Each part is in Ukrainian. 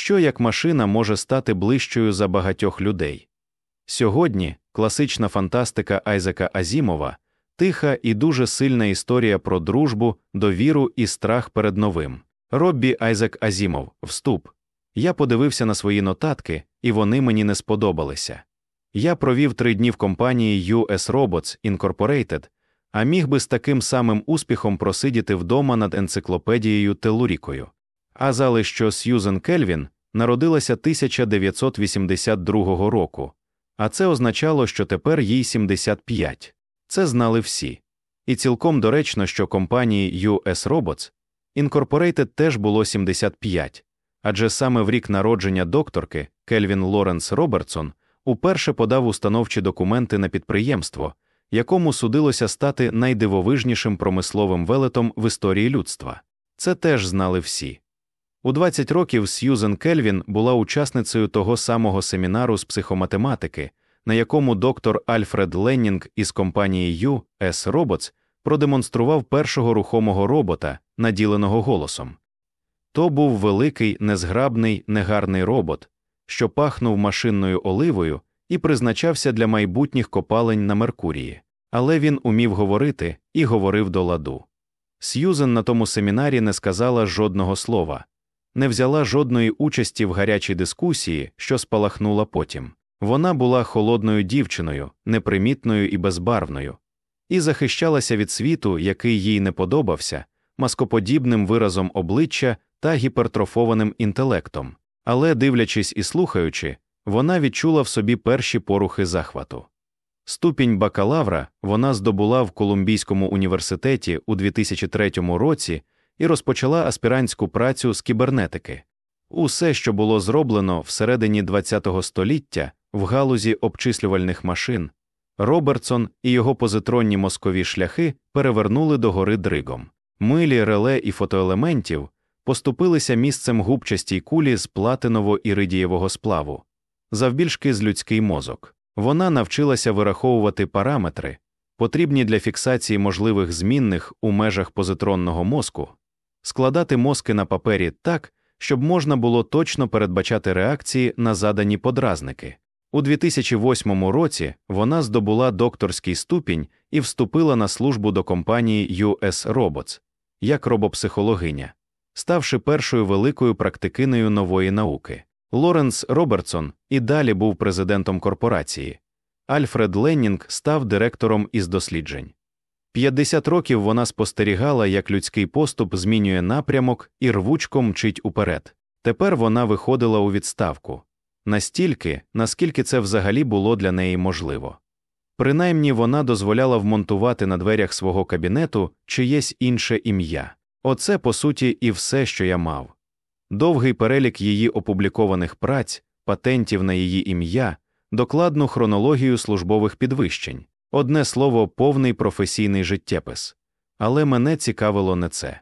що як машина може стати ближчою за багатьох людей. Сьогодні класична фантастика Айзека Азімова, тиха і дуже сильна історія про дружбу, довіру і страх перед новим. Роббі Айзек Азімов, вступ. Я подивився на свої нотатки, і вони мені не сподобалися. Я провів три дні в компанії US Robots Incorporated, а міг би з таким самим успіхом просидіти вдома над енциклопедією Телурікою. А зали, що Сьюзен Кельвін народилася 1982 року, а це означало, що тепер їй 75. Це знали всі. І цілком доречно, що компанії US Robots Incorporated теж було 75, адже саме в рік народження докторки Кельвін Лоренс Робертсон уперше подав установчі документи на підприємство, якому судилося стати найдивовижнішим промисловим велетом в історії людства. Це теж знали всі. У 20 років Сьюзен Кельвін була учасницею того самого семінару з психоматематики, на якому доктор Альфред Леннінг із компанії US Robots продемонстрував першого рухомого робота, наділеного голосом. То був великий, незграбний, негарний робот, що пахнув машинною оливою і призначався для майбутніх копалень на Меркурії, але він умів говорити і говорив до ладу. Сьюзен на тому семінарі не сказала жодного слова, не взяла жодної участі в гарячій дискусії, що спалахнула потім. Вона була холодною дівчиною, непримітною і безбарвною, і захищалася від світу, який їй не подобався, маскоподібним виразом обличчя та гіпертрофованим інтелектом. Але, дивлячись і слухаючи, вона відчула в собі перші порухи захвату. Ступінь бакалавра вона здобула в Колумбійському університеті у 2003 році і розпочала аспірантську працю з кібернетики. Усе, що було зроблено всередині ХХ століття в галузі обчислювальних машин, Робертсон і його позитронні мозкові шляхи перевернули догори дригом. Милі реле і фотоелементів поступилися місцем губчастій кулі з платиново-іридієвого сплаву, завбільшки з людський мозок. Вона навчилася вираховувати параметри, потрібні для фіксації можливих змінних у межах позитронного мозку, складати мозки на папері так, щоб можна було точно передбачати реакції на задані подразники. У 2008 році вона здобула докторський ступінь і вступила на службу до компанії US Robots як робопсихологиня, ставши першою великою практикинею нової науки. Лоренс Робертсон і далі був президентом корпорації. Альфред Леннінг став директором із досліджень. 50 років вона спостерігала, як людський поступ змінює напрямок і рвучко мчить уперед. Тепер вона виходила у відставку настільки, наскільки це взагалі було для неї можливо. Принаймні вона дозволяла вмонтувати на дверях свого кабінету чиєсь інше ім'я. Оце, по суті, і все, що я мав. Довгий перелік її опублікованих праць, патентів на її ім'я, докладну хронологію службових підвищень, одне слово, повний професійний життєпис. Але мене цікавило не це.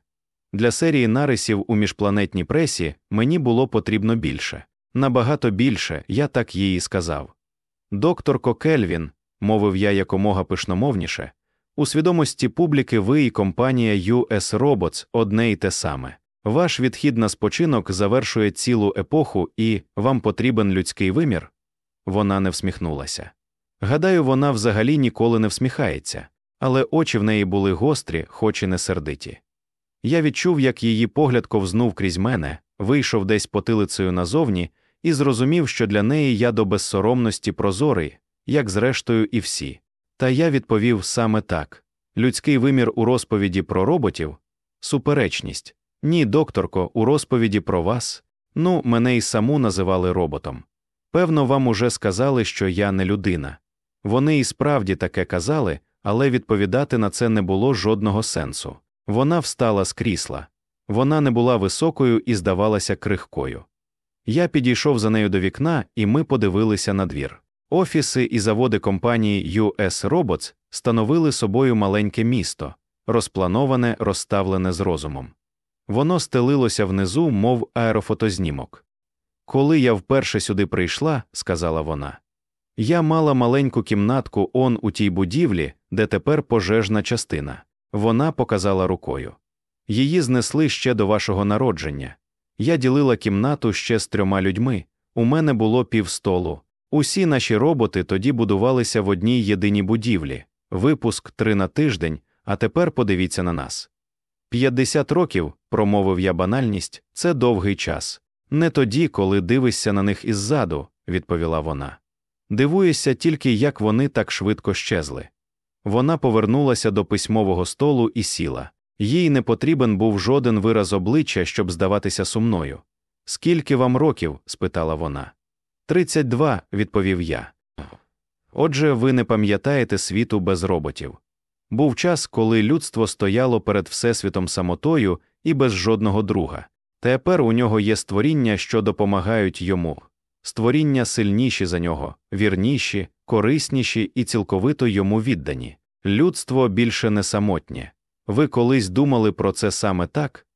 Для серії нарисів у міжпланетній пресі мені було потрібно більше. Набагато більше, я так їй сказав. Докторко Кельвін, мовив я якомога пишномовніше, у свідомості публіки ви і компанія US Robots одне й те саме. Ваш відхід на спочинок завершує цілу епоху, і вам потрібен людський вимір? Вона не всміхнулася. Гадаю, вона взагалі ніколи не всміхається, але очі в неї були гострі, хоч і не сердиті. Я відчув, як її погляд ковзнув крізь мене, вийшов десь потилицею назовні і зрозумів, що для неї я до безсоромності прозорий, як зрештою і всі. Та я відповів саме так людський вимір у розповіді про роботів суперечність. Ні, докторко, у розповіді про вас. Ну, мене й саму називали роботом. Певно, вам уже сказали, що я не людина. Вони і справді таке казали, але відповідати на це не було жодного сенсу. Вона встала з крісла. Вона не була високою і здавалася крихкою. Я підійшов за нею до вікна, і ми подивилися на двір. Офіси і заводи компанії US Robots становили собою маленьке місто, розплановане, розставлене з розумом. Воно стелилося внизу, мов аерофотознімок. Коли я вперше сюди прийшла, сказала вона, я мала маленьку кімнатку он у тій будівлі, де тепер пожежна частина. Вона показала рукою. Її знесли ще до вашого народження. Я ділила кімнату ще з трьома людьми, у мене було півстолу. Усі наші роботи тоді будувалися в одній єдиній будівлі, випуск три на тиждень, а тепер подивіться на нас. П'ятдесят років, промовив я банальність, це довгий час. Не тоді, коли дивишся на них іззаду, відповіла вона. Дивуєшся тільки, як вони так швидко щезли. Вона повернулася до письмового столу і сіла. Їй не потрібен був жоден вираз обличчя, щоб здаватися сумною. Скільки вам років? спитала вона. Тридцять два, відповів я. Отже, ви не пам'ятаєте світу без роботів. Був час, коли людство стояло перед Всесвітом самотою і без жодного друга. Тепер у нього є створіння, що допомагають йому, створіння сильніші за нього, вірніші, корисніші і цілковито йому віддані. Людство більше не самотнє. Ви колись думали про це саме так?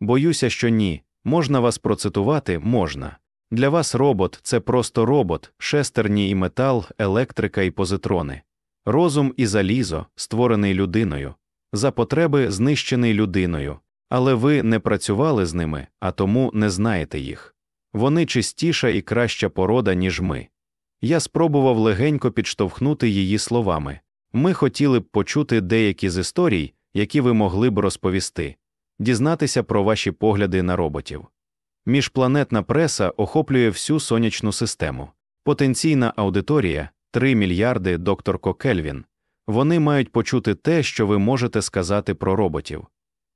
Боюся, що ні. Можна вас процитувати, можна. Для вас робот це просто робот, шестерні і метал, електрика і позитрони, розум і залізо, створений людиною, за потреби знищений людиною, але ви не працювали з ними, а тому не знаєте їх. Вони чистіша і краща порода, ніж ми. Я спробував легенько підштовхнути її словами ми хотіли б почути деякі з історій, які ви могли б розповісти, дізнатися про ваші погляди на роботів. Міжпланетна преса охоплює всю сонячну систему, потенційна аудиторія 3 мільярди докторко Кельвін. Вони мають почути те, що ви можете сказати про роботів.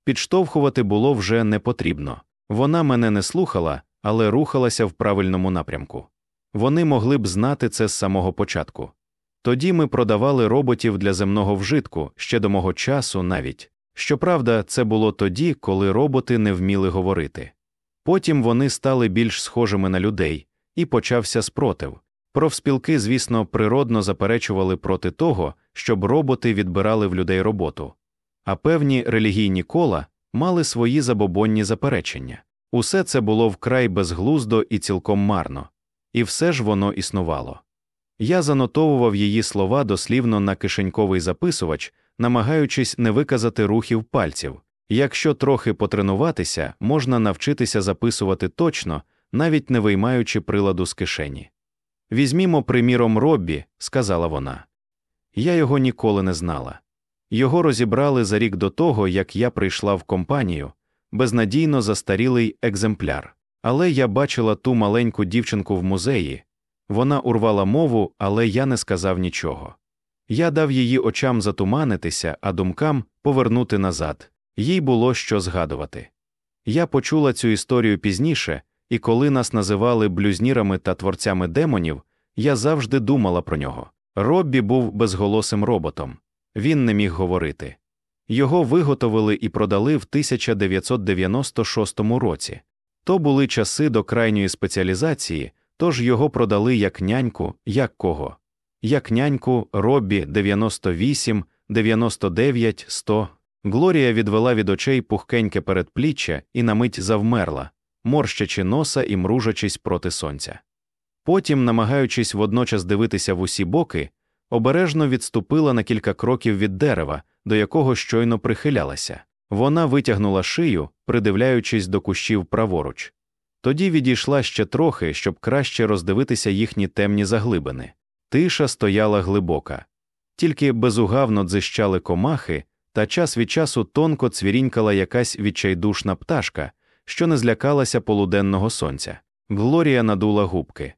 Підштовхувати було вже не потрібно. Вона мене не слухала, але рухалася в правильному напрямку. Вони могли б знати це з самого початку. Тоді ми продавали роботів для земного вжитку ще до мого часу навіть. Щоправда, це було тоді, коли роботи не вміли говорити. Потім вони стали більш схожими на людей, і почався спротив. Профспілки, звісно, природно заперечували проти того, щоб роботи відбирали в людей роботу, а певні релігійні кола мали свої забобонні заперечення. Усе це було вкрай безглуздо і цілком марно, і все ж воно існувало. Я занотовував її слова дослівно на кишеньковий записувач, намагаючись не виказати рухів пальців. Якщо трохи потренуватися, можна навчитися записувати точно, навіть не виймаючи приладу з кишені. Візьмімо, приміром, Роббі, сказала вона. Я його ніколи не знала. Його розібрали за рік до того, як я прийшла в компанію, безнадійно застарілий екземпляр. Але я бачила ту маленьку дівчинку в музеї. Вона урвала мову, але я не сказав нічого. Я дав її очам затуманитися, а думкам повернути назад. Їй було що згадувати. Я почула цю історію пізніше, і коли нас називали блюзнірами та творцями демонів, я завжди думала про нього. Роббі був безголосим роботом, він не міг говорити. Його виготовили і продали в 1996 році. То були часи до крайньої спеціалізації, тож його продали як няньку, як кого. Як няньку Роббі 98, 99, 100. Глорія відвела від очей пухкеньке передпліччя і на мить завмерла, морщачи носа і мружачись проти сонця. Потім, намагаючись водночас дивитися в усі боки, обережно відступила на кілька кроків від дерева, до якого щойно прихилялася. Вона витягнула шию, придивляючись до кущів праворуч. Тоді відійшла ще трохи, щоб краще роздивитися їхні темні заглибини. Тиша стояла глибока, тільки безугавно дзищали комахи, та час від часу тонко цвірінькала якась відчайдушна пташка, що не злякалася полуденного сонця. Глорія надула губки.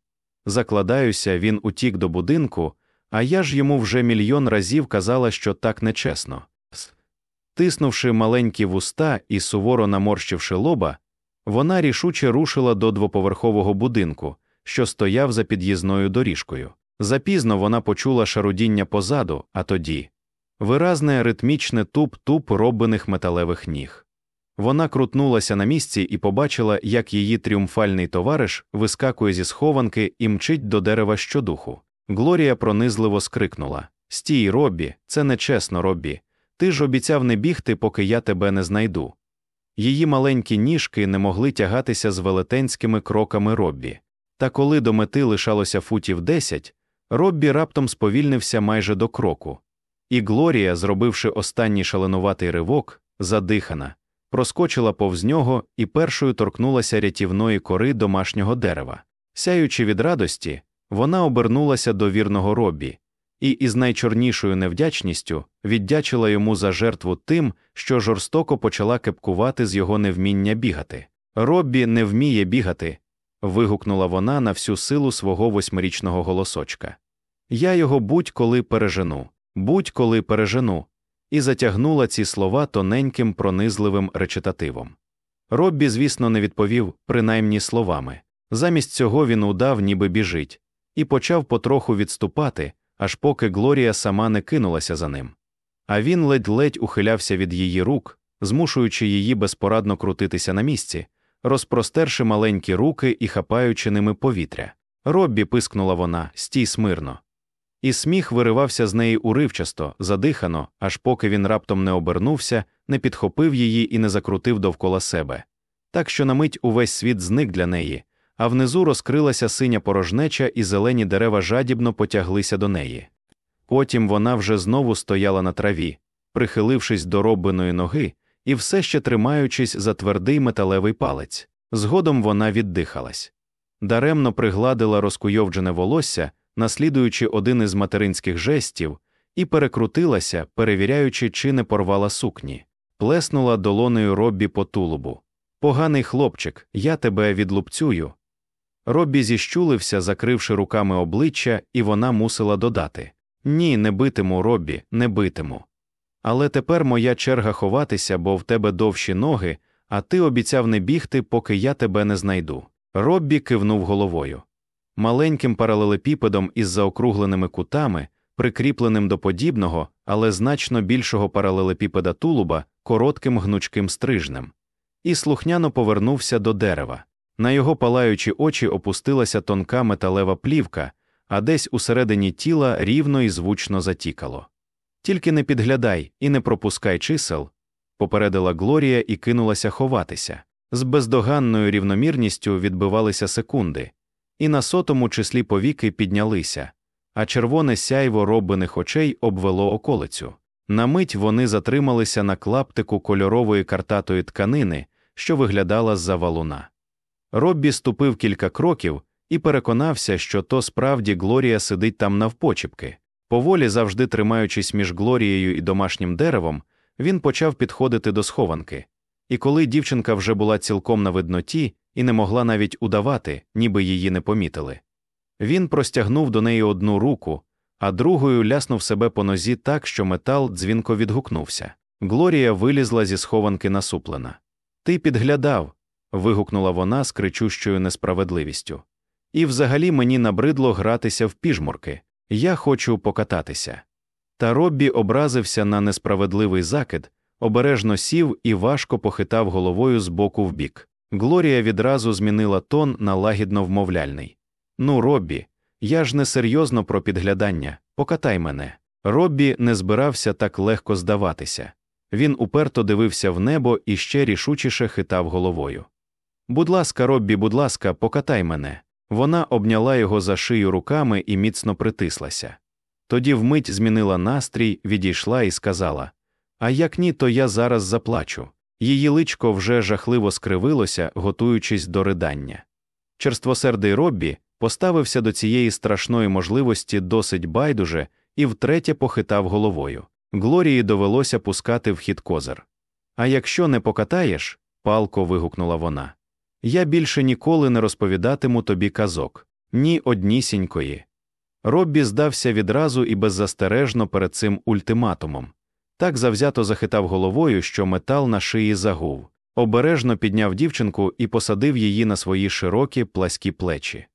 Закладаюся, він утік до будинку, а я ж йому вже мільйон разів казала, що так нечесно. Тиснувши маленькі вуста і суворо наморщивши лоба, вона рішуче рушила до двоповерхового будинку, що стояв за під'їзною доріжкою. Запізно вона почула шарудіння позаду, а тоді виразне ритмічне туп-туп роблених металевих ніг. Вона крутнулася на місці і побачила, як її тріумфальний товариш вискакує зі схованки і мчить до дерева щодуху. Глорія пронизливо скрикнула Стій, Роббі, це нечесно, Роббі. Ти ж обіцяв не бігти, поки я тебе не знайду. Її маленькі ніжки не могли тягатися з велетенськими кроками Роббі. Та коли до мети лишалося футів десять, Роббі раптом сповільнився майже до кроку. І Глорія, зробивши останній шаленуватий ривок, задихана, проскочила повз нього і першою торкнулася рятівної кори домашнього дерева. Сяючи від радості, вона обернулася до вірного Роббі і із найчорнішою невдячністю віддячила йому за жертву тим, що жорстоко почала кепкувати з його невміння бігати. Роббі не вміє бігати. вигукнула вона на всю силу свого восьмирічного голосочка. Я його будь-коли пережену, будь-коли пережену, і затягнула ці слова тоненьким пронизливим речитативом. Роббі, звісно, не відповів принаймні словами. Замість цього він удав, ніби біжить, і почав потроху відступати, аж поки Глорія сама не кинулася за ним. А він ледь-ледь ухилявся від її рук, змушуючи її безпорадно крутитися на місці, розпростерши маленькі руки і хапаючи ними повітря. Роббі пискнула вона, стій смирно. І сміх виривався з неї уривчасто, задихано, аж поки він раптом не обернувся, не підхопив її і не закрутив довкола себе. Так що на мить увесь світ зник для неї, а внизу розкрилася синя порожнеча, і зелені дерева жадібно потяглися до неї. Потім вона вже знову стояла на траві, прихилившись до роббиної ноги і все ще тримаючись за твердий металевий палець. Згодом вона віддихалась. Даремно пригладила розкуйовджене волосся, наслідуючи один із материнських жестів, і перекрутилася, перевіряючи, чи не порвала сукні, плеснула долонею Роббі по тулубу. Поганий хлопчик, я тебе відлупцюю. Роббі зіщулився, закривши руками обличчя, і вона мусила додати Ні, не битиму, Роббі, не битиму. Але тепер моя черга ховатися, бо в тебе довші ноги, а ти обіцяв не бігти, поки я тебе не знайду. Роббі кивнув головою. Маленьким паралелепіпедом із заокругленими кутами, прикріпленим до подібного, але значно більшого паралелепіпеда тулуба, коротким гнучким стрижнем, і слухняно повернувся до дерева. На його палаючі очі опустилася тонка металева плівка, а десь усередині тіла рівно і звучно затікало. Тільки не підглядай і не пропускай чисел, попередила Глорія і кинулася ховатися. З бездоганною рівномірністю відбивалися секунди, і на сотому числі повіки піднялися, а червоне сяйво робиних очей обвело околицю. На мить вони затрималися на клаптику кольорової картатої тканини, що виглядала з-за валуна. Роббі ступив кілька кроків і переконався, що то справді Глорія сидить там навпочіпки. Поволі, завжди тримаючись між Глорією і домашнім деревом, він почав підходити до схованки. І коли дівчинка вже була цілком на видноті і не могла навіть удавати, ніби її не помітили, він простягнув до неї одну руку, а другою ляснув себе по нозі так, що метал дзвінко відгукнувся. Глорія вилізла зі схованки насуплена. Ти підглядав. Вигукнула вона з кричущою несправедливістю. І взагалі мені набридло гратися в піжмурки. Я хочу покататися. Та Роббі образився на несправедливий закид, обережно сів і важко похитав головою з боку в бік. Глорія відразу змінила тон на лагідно вмовляльний. Ну, Роббі, я ж не серйозно про підглядання, покатай мене. Роббі не збирався так легко здаватися. Він уперто дивився в небо і ще рішучіше хитав головою. Будь ласка, Роббі, будь ласка, покатай мене. Вона обняла його за шию руками і міцно притислася. Тоді вмить змінила настрій, відійшла і сказала А як ні, то я зараз заплачу. Її личко вже жахливо скривилося, готуючись до ридання. Черствосердий Роббі поставився до цієї страшної можливості досить байдуже і втретє похитав головою. Глорії довелося пускати в хід козир. А якщо не покатаєш, палко вигукнула вона. Я більше ніколи не розповідатиму тобі казок, ні однісінької. Роббі здався відразу і беззастережно перед цим ультиматумом. Так завзято захитав головою, що метал на шиї загув, обережно підняв дівчинку і посадив її на свої широкі пласкі плечі.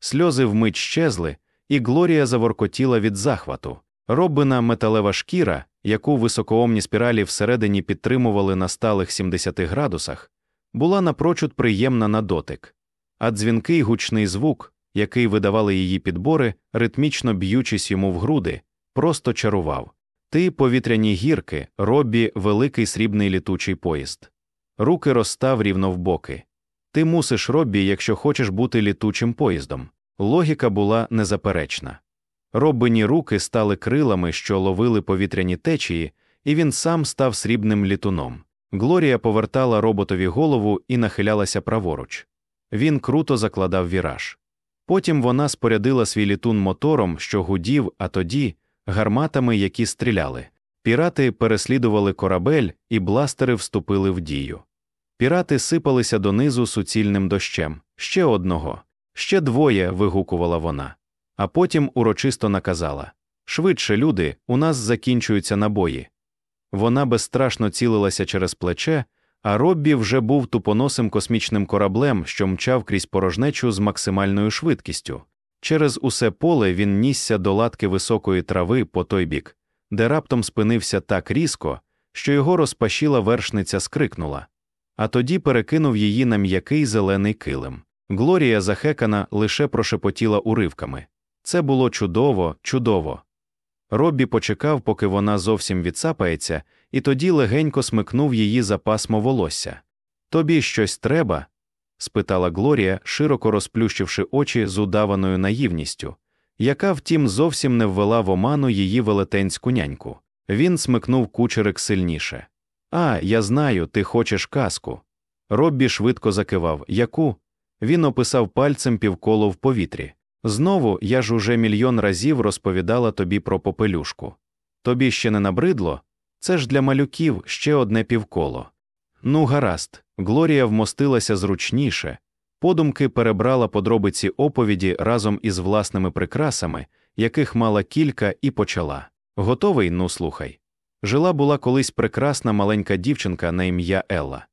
Сльози вмить щезли, і Глорія заворкотіла від захвату. Робина металева шкіра, яку високоомні спіралі всередині підтримували на сталих 70 градусах, була напрочуд приємна на дотик, а дзвінкий гучний звук, який видавали її підбори, ритмічно б'ючись йому в груди, просто чарував. Ти повітряні гірки, робі великий срібний літучий поїзд. Руки розстав рівно в боки. Ти мусиш робі, якщо хочеш бути літучим поїздом. Логіка була незаперечна. Робині руки стали крилами, що ловили повітряні течії, і він сам став срібним літуном. Глорія повертала роботові голову і нахилялася праворуч. Він круто закладав віраж. Потім вона спорядила свій літун мотором, що гудів, а тоді гарматами, які стріляли. Пірати переслідували корабель, і бластери вступили в дію. Пірати сипалися донизу суцільним дощем. Ще одного, ще двоє. вигукувала вона. А потім урочисто наказала Швидше, люди, у нас закінчуються набої. Вона безстрашно цілилася через плече, а Роббі вже був тупоносим космічним кораблем, що мчав крізь порожнечу з максимальною швидкістю. Через усе поле він нісся до латки високої трави по той бік, де раптом спинився так різко, що його розпашіла вершниця скрикнула, а тоді перекинув її на м'який зелений килим. Глорія захекана лише прошепотіла уривками. Це було чудово, чудово. Роббі почекав, поки вона зовсім відсапається, і тоді легенько смикнув її за пасмо волосся. Тобі щось треба? спитала Глорія, широко розплющивши очі з удаваною наївністю, яка, втім, зовсім не ввела в оману її велетенську няньку. Він смикнув кучерик сильніше. А, я знаю, ти хочеш казку. Роббі швидко закивав. Яку? Він описав пальцем півколо в повітрі. Знову я ж уже мільйон разів розповідала тобі про попелюшку. Тобі ще не набридло? Це ж для малюків ще одне півколо. Ну, гаразд, Глорія вмостилася зручніше, подумки перебрала подробиці оповіді разом із власними прикрасами, яких мала кілька, і почала. Готовий, ну слухай. Жила була колись прекрасна маленька дівчинка на ім'я Елла.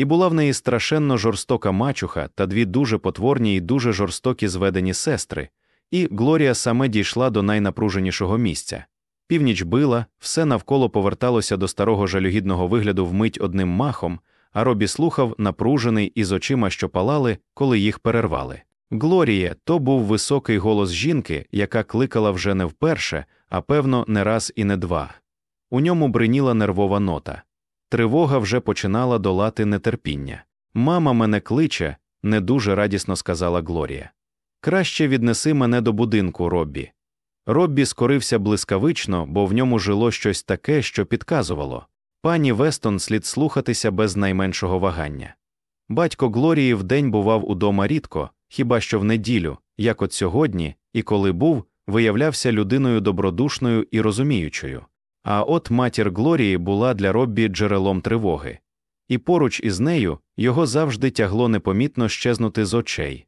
І була в неї страшенно жорстока мачуха та дві дуже потворні і дуже жорстокі зведені сестри, і Глорія саме дійшла до найнапруженішого місця. Північ била, все навколо поверталося до старого жалюгідного вигляду вмить одним махом, а Робі слухав, напружений із очима, що палали, коли їх перервали. Глоріє то був високий голос жінки, яка кликала вже не вперше, а певно, не раз і не два. У ньому бриніла нервова нота. Тривога вже починала долати нетерпіння. Мама мене кличе, не дуже радісно сказала Глорія. Краще віднеси мене до будинку, Роббі. Роббі скорився блискавично, бо в ньому жило щось таке, що підказувало пані Вестон слід слухатися без найменшого вагання. Батько Глорії вдень бував удома рідко, хіба що в неділю, як от сьогодні, і коли був, виявлявся людиною добродушною і розуміючою. А от матір Глорії була для Роббі джерелом тривоги, і поруч із нею його завжди тягло непомітно щезнути з очей.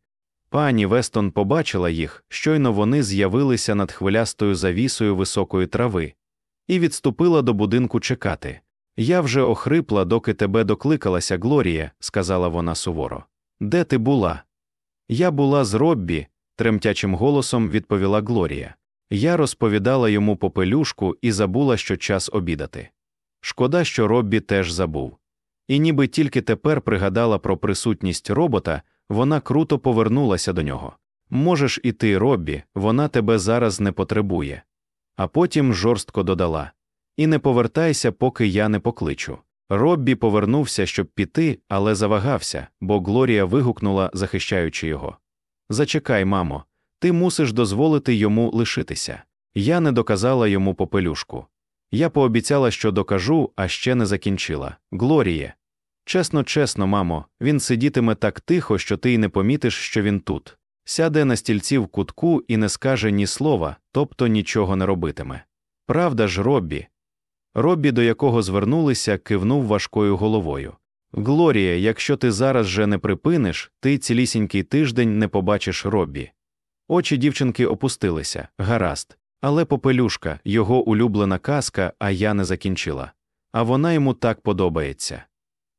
Пані Вестон побачила їх, щойно вони з'явилися над хвилястою завісою високої трави, і відступила до будинку чекати. Я вже охрипла, доки тебе докликалася, Глорія, сказала вона суворо. Де ти була? Я була з Роббі, тремтячим голосом відповіла Глорія. Я розповідала йому попелюшку і забула, що час обідати. Шкода, що Роббі теж забув. І ніби тільки тепер пригадала про присутність робота, вона круто повернулася до нього. Можеш іти, Роббі, вона тебе зараз не потребує. А потім жорстко додала І не повертайся, поки я не покличу. Роббі повернувся, щоб піти, але завагався, бо Глорія вигукнула, захищаючи його. Зачекай, мамо, ти мусиш дозволити йому лишитися. Я не доказала йому попелюшку. Я пообіцяла, що докажу, а ще не закінчила. Глоріє. Чесно, чесно, мамо, він сидітиме так тихо, що ти й не помітиш, що він тут. Сяде на стільці в кутку і не скаже ні слова, тобто нічого не робитиме. Правда ж, Роббі. Роббі, до якого звернулися, кивнув важкою головою. Глорія, якщо ти зараз же не припиниш, ти цілісінький тиждень не побачиш Роббі. Очі дівчинки опустилися, гаразд, але попелюшка, його улюблена казка, а я не закінчила. А вона йому так подобається.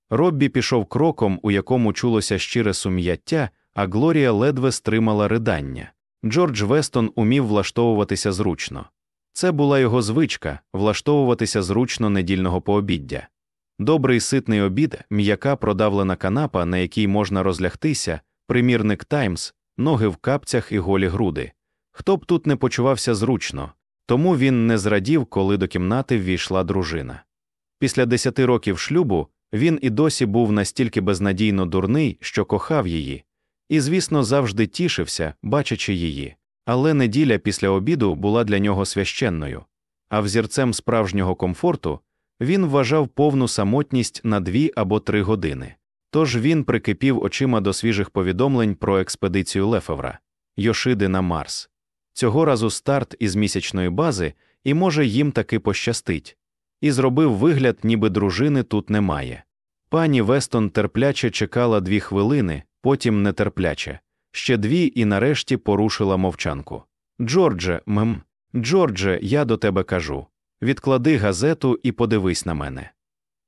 Роббі пішов кроком, у якому чулося щире сум'яття, а Глорія ледве стримала ридання. Джордж Вестон умів влаштовуватися зручно. Це була його звичка влаштовуватися зручно недільного пообіддя. Добрий ситний обід, м'яка продавлена канапа, на якій можна розлягтися, примірник Таймс, ноги в капцях і голі груди. Хто б тут не почувався зручно, тому він не зрадів, коли до кімнати ввійшла дружина. Після десяти років шлюбу він і досі був настільки безнадійно дурний, що кохав її, і, звісно, завжди тішився, бачачи її. Але неділя після обіду була для нього священною, а взірцем справжнього комфорту Він вважав повну самотність на дві або три години. Тож він прикипів очима до свіжих повідомлень про експедицію Лефевра Йошиди на Марс. Цього разу старт із місячної бази, і може їм таки пощастить, і зробив вигляд, ніби дружини тут немає. Пані Вестон терпляче чекала дві хвилини, потім нетерпляче, ще дві і нарешті порушила мовчанку. Джордже, мем, Джордже, я до тебе кажу відклади газету і подивись на мене.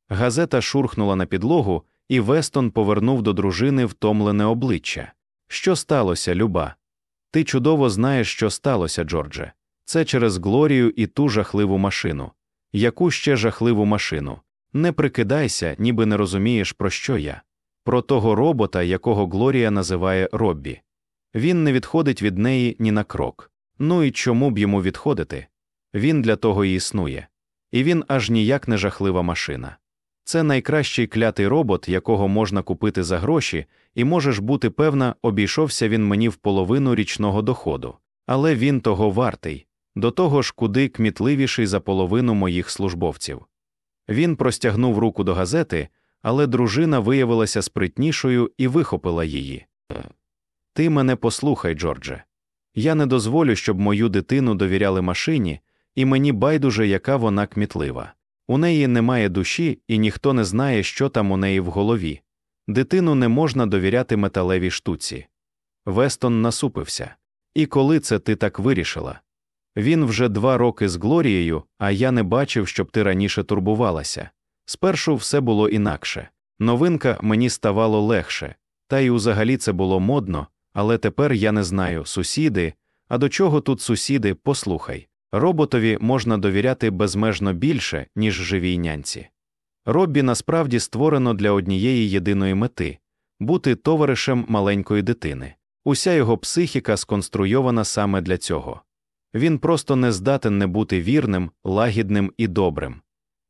Газета шурхнула на підлогу, і Вестон повернув до дружини втомлене обличчя. Що сталося, люба? Ти чудово знаєш, що сталося, Джордже. Це через Глорію і ту жахливу машину. Яку ще жахливу машину? Не прикидайся, ніби не розумієш, про що я. Про того робота, якого Глорія називає Роббі. Він не відходить від неї ні на крок. Ну і чому б йому відходити? Він для того і існує. І він аж ніяк не жахлива машина. Це найкращий клятий робот, якого можна купити за гроші, і можеш бути певна, обійшовся він мені в половину річного доходу. Але він того вартий, до того ж куди кмітливіший за половину моїх службовців. Він простягнув руку до газети, але дружина виявилася спритнішою і вихопила її. Ти мене послухай, Джордже. Я не дозволю, щоб мою дитину довіряли машині, і мені байдуже, яка вона кмітлива. У неї немає душі, і ніхто не знає, що там у неї в голові. Дитину не можна довіряти металевій штуці. Вестон насупився. І коли це ти так вирішила? Він вже два роки з Глорією, а я не бачив, щоб ти раніше турбувалася. Спершу все було інакше. Новинка мені ставало легше, та й взагалі це було модно, але тепер я не знаю, сусіди. А до чого тут сусіди, послухай. Роботові можна довіряти безмежно більше, ніж живій нянці. Роббі насправді створено для однієї єдиної мети бути товаришем маленької дитини. Уся його психіка сконструйована саме для цього. Він просто не здатен не бути вірним, лагідним і добрим.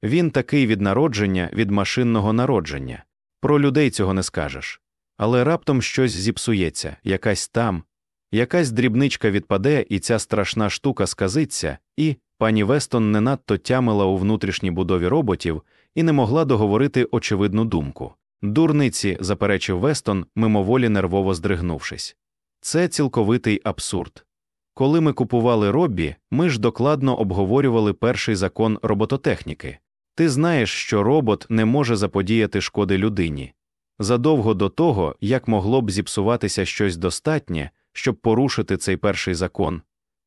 Він такий від народження, від машинного народження. Про людей цього не скажеш. Але раптом щось зіпсується, якась там, якась дрібничка відпаде, і ця страшна штука сказиться, і пані Вестон не надто тямила у внутрішній будові роботів і не могла договорити очевидну думку. Дурниці, заперечив Вестон, мимоволі нервово здригнувшись. Це цілковитий абсурд. Коли ми купували Роббі, ми ж докладно обговорювали перший закон робототехніки. Ти знаєш, що робот не може заподіяти шкоди людині. Задовго до того, як могло б зіпсуватися щось достатнє, щоб порушити цей перший закон,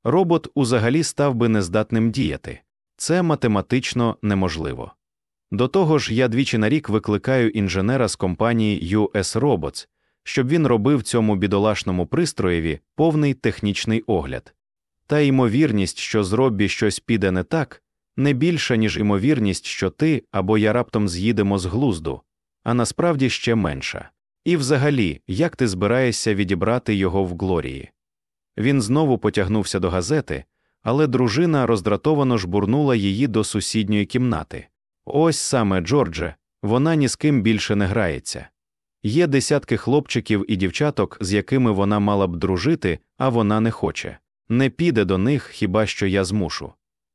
робот узагалі став би нездатним діяти. Це математично неможливо. До того ж, я двічі на рік викликаю інженера з компанії US Robots, щоб він робив цьому бідолашному пристроєві повний технічний огляд. Та ймовірність, що з Роббі щось піде не так, не більша, ніж ймовірність, що ти або я раптом з'їдемо з глузду, а насправді ще менша. І взагалі, як ти збираєшся відібрати його в Глорії? Він знову потягнувся до газети, але дружина роздратовано жбурнула її до сусідньої кімнати. Ось саме, Джордже, вона ні з ким більше не грається. Є десятки хлопчиків і дівчаток, з якими вона мала б дружити, а вона не хоче. Не піде до них хіба що я змушу.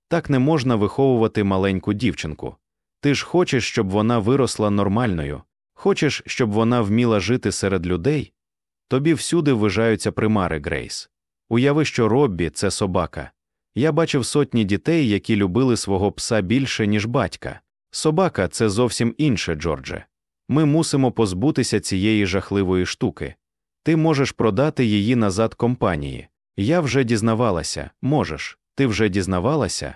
Так не можна виховувати маленьку дівчинку. Ти ж хочеш, щоб вона виросла нормальною, хочеш, щоб вона вміла жити серед людей? Тобі всюди ввижаються примари, Грейс. Уяви, що Роббі це собака. Я бачив сотні дітей, які любили свого пса більше, ніж батька. Собака це зовсім інше, Джордже. Ми мусимо позбутися цієї жахливої штуки. Ти можеш продати її назад компанії. Я вже дізнавалася, можеш, ти вже дізнавалася?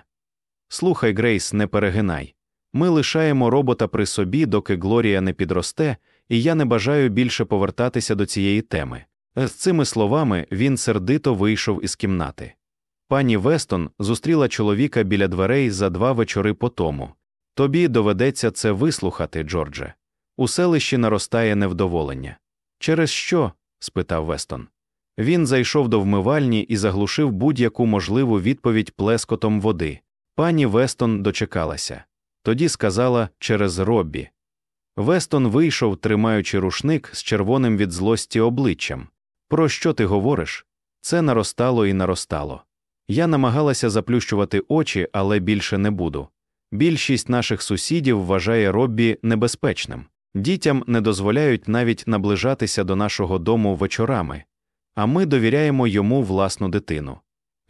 Слухай, Грейс, не перегинай. Ми лишаємо робота при собі, доки Глорія не підросте, і я не бажаю більше повертатися до цієї теми. З цими словами він сердито вийшов із кімнати. Пані Вестон зустріла чоловіка біля дверей за два вечори по тому. Тобі доведеться це вислухати, Джордже. У селищі наростає невдоволення. Через що? спитав Вестон. Він зайшов до вмивальні і заглушив будь-яку можливу відповідь плескотом води. Пані Вестон дочекалася. Тоді сказала через Роббі. Вестон вийшов, тримаючи рушник з червоним від злості обличчям. Про що ти говориш? Це наростало і наростало. Я намагалася заплющувати очі, але більше не буду. Більшість наших сусідів вважає Роббі небезпечним. Дітям не дозволяють навіть наближатися до нашого дому вечорами, а ми довіряємо йому власну дитину.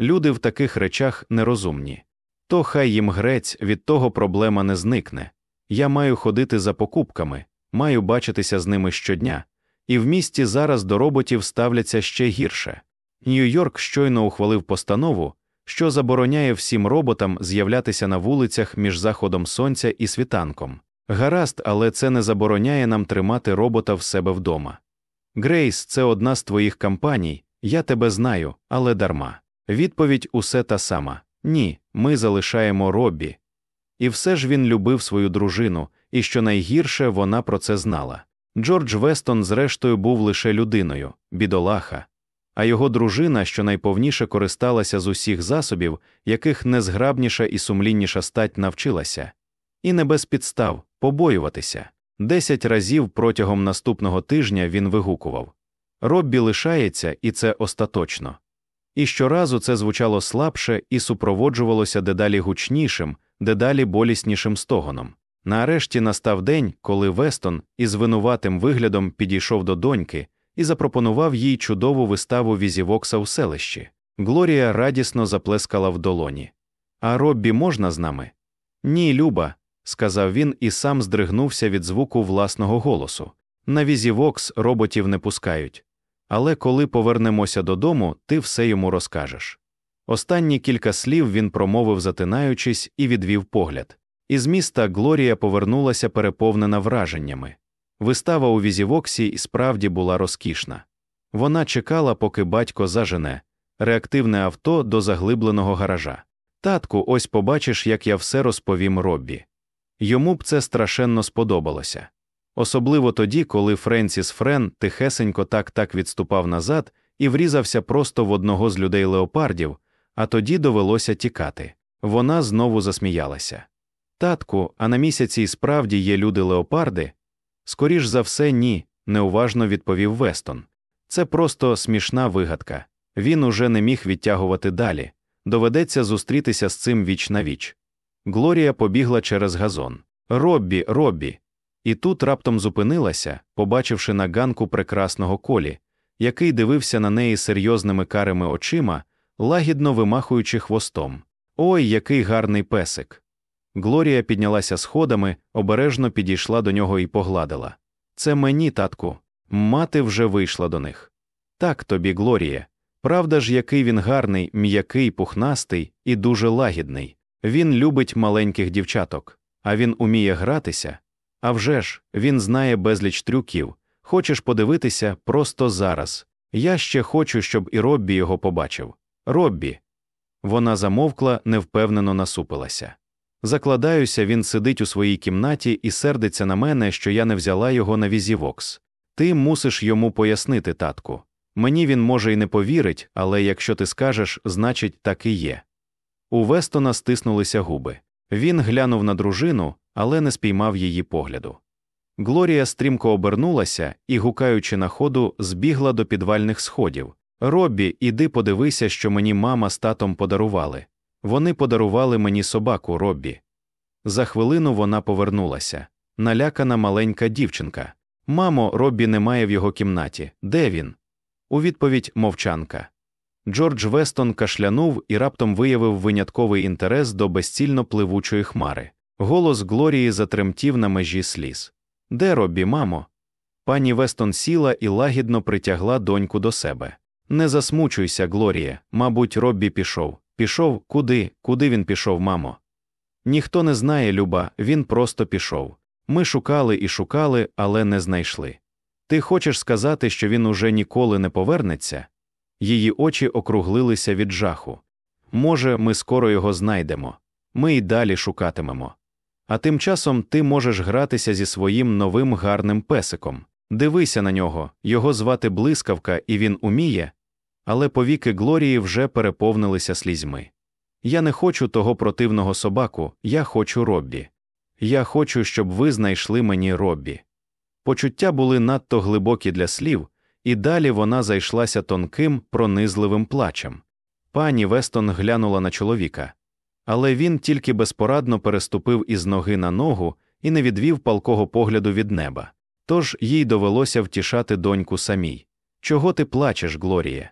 Люди в таких речах нерозумні. То хай їм грець, від того проблема не зникне. Я маю ходити за покупками, маю бачитися з ними щодня, і в місті зараз до роботів ставляться ще гірше. Нью-Йорк щойно ухвалив постанову, що забороняє всім роботам з'являтися на вулицях між заходом сонця і світанком. Гаразд, але це не забороняє нам тримати робота в себе вдома. Грейс, це одна з твоїх кампаній, я тебе знаю, але дарма. Відповідь усе та сама ні, ми залишаємо Роббі. І все ж він любив свою дружину, і що найгірше вона про це знала. Джордж Вестон, зрештою, був лише людиною, бідолаха, а його дружина, що найповніше користалася з усіх засобів, яких незграбніша і сумлінніша стать навчилася, і не без підстав побоюватися. Десять разів протягом наступного тижня він вигукував Роббі лишається, і це остаточно. І щоразу це звучало слабше і супроводжувалося дедалі гучнішим, дедалі боліснішим стогоном. Нарешті настав день, коли Вестон із винуватим виглядом підійшов до доньки і запропонував їй чудову виставу Візівокса у селищі. Глорія радісно заплескала в долоні. А Роббі можна з нами? Ні, Люба, сказав він і сам здригнувся від звуку власного голосу. На Візівокс роботів не пускають. Але коли повернемося додому, ти все йому розкажеш. Останні кілька слів він промовив, затинаючись, і відвів погляд. Із міста Глорія повернулася переповнена враженнями. Вистава у Візівоксі і справді була розкішна. Вона чекала, поки батько зажене реактивне авто до заглибленого гаража. Татку, ось побачиш, як я все розповім Роббі. Йому б це страшенно сподобалося. Особливо тоді, коли Френсіс Френ тихесенько так так відступав назад і врізався просто в одного з людей леопардів, а тоді довелося тікати. Вона знову засміялася. Татку, а на місяці й справді є люди леопарди? Скоріш за все, ні, неуважно відповів Вестон. Це просто смішна вигадка. Він уже не міг відтягувати далі. Доведеться зустрітися з цим віч на віч. Глорія побігла через газон. Роббі, Роббі. І тут раптом зупинилася, побачивши на ганку прекрасного колі, який дивився на неї серйозними карими очима, лагідно вимахуючи хвостом. Ой, який гарний песик! Глорія піднялася сходами, обережно підійшла до нього і погладила. Це мені, татку, мати вже вийшла до них. Так тобі, Глорія. Правда ж, який він гарний, м'який, пухнастий і дуже лагідний. Він любить маленьких дівчаток, а він уміє гратися. А вже ж, він знає безліч трюків. Хочеш подивитися просто зараз. Я ще хочу, щоб і Роббі його побачив. Роббі. Вона замовкла, невпевнено насупилася. Закладаюся, він сидить у своїй кімнаті і сердиться на мене, що я не взяла його на візівокс. Ти мусиш йому пояснити, татку. Мені він може й не повірить, але якщо ти скажеш, значить, так і є. У Вестона стиснулися губи. Він глянув на дружину, але не спіймав її погляду. Глорія стрімко обернулася і, гукаючи на ходу, збігла до підвальних сходів. Роббі, іди подивися, що мені мама з татом подарували. Вони подарували мені собаку Роббі. За хвилину вона повернулася. Налякана маленька дівчинка. Мамо, Роббі немає в його кімнаті. Де він? У відповідь мовчанка. Джордж Вестон кашлянув і раптом виявив винятковий інтерес до безцільно пливучої хмари. Голос Глорії затремтів на межі сліз. Де Роббі, мамо? Пані Вестон сіла і лагідно притягла доньку до себе. Не засмучуйся, Глорія, мабуть, Роббі пішов. Пішов куди, куди він пішов, мамо? Ніхто не знає, Люба, він просто пішов. Ми шукали і шукали, але не знайшли. Ти хочеш сказати, що він уже ніколи не повернеться? Її очі округлилися від жаху. Може, ми скоро його знайдемо. Ми й далі шукатимемо. А тим часом ти можеш гратися зі своїм новим гарним песиком. Дивися на нього, його звати блискавка, і він уміє. Але повіки Глорії вже переповнилися слізьми. Я не хочу того противного собаку, я хочу Роббі. Я хочу, щоб ви знайшли мені Роббі. Почуття були надто глибокі для слів, і далі вона зайшлася тонким, пронизливим плачем. Пані Вестон глянула на чоловіка. Але він тільки безпорадно переступив із ноги на ногу і не відвів палкого погляду від неба. Тож їй довелося втішати доньку самій. Чого ти плачеш, Глоріє?